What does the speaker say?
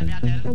Bleib mir der.